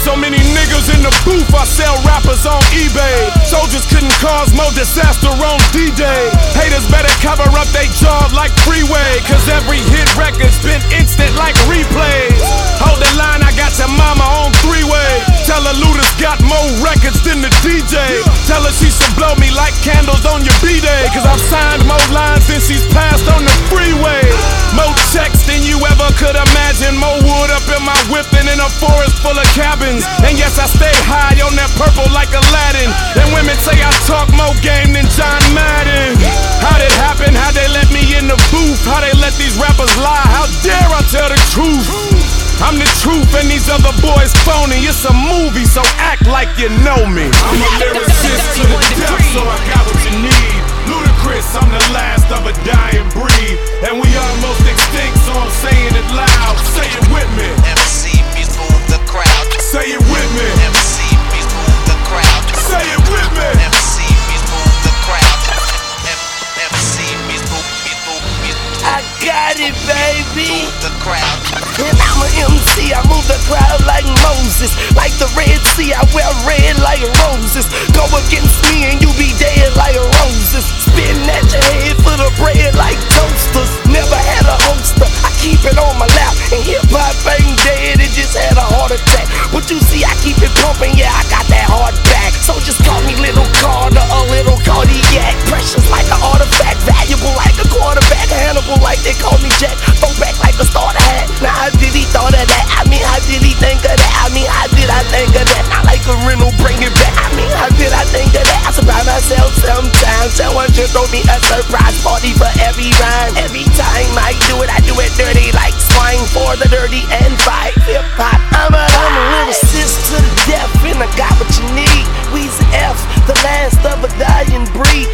niggas in the booth, I sell rappers on eBay. Soldiers couldn't cause more disaster on D-Day. Haters better cover up they jaw like freeway. Cause every hit record's been instant like replays. Hold the line, I got your mama on three-way. Tell her Luda's got more records than the DJ. Tell her she should blow me like candles on your B-Day. Cause I've signed in a forest full of cabins. And yes, I stay high on that purple like Aladdin. And women say I talk more game than John Madden. How'd it happen? How'd they let me in the booth? How they let these rappers lie? How dare I tell the truth? I'm the truth and these other boys phony. It's a movie, so act like you know me. I'm a lyricist to the it, baby. move the crowd. And I'm a MC, I move the crowd like Moses. Like the Red Sea, I wear red like roses. Go against me and you be dead like roses. Spitting at your head for the bread like toasters. Never had a holster, I keep it on my lap. And hip hop ain't dead, it just had a heart attack. But you see, I keep it pumping, yeah, I got that hard back. So just call me Little Carter, a little cardiac. Precious A surprise party for every rhyme. Every time I do it, I do it dirty like swine for the dirty and fight. Hip hop, I'm a, I'm a lyricist to the death, and I got what you need. We's F, the last of a dying breed.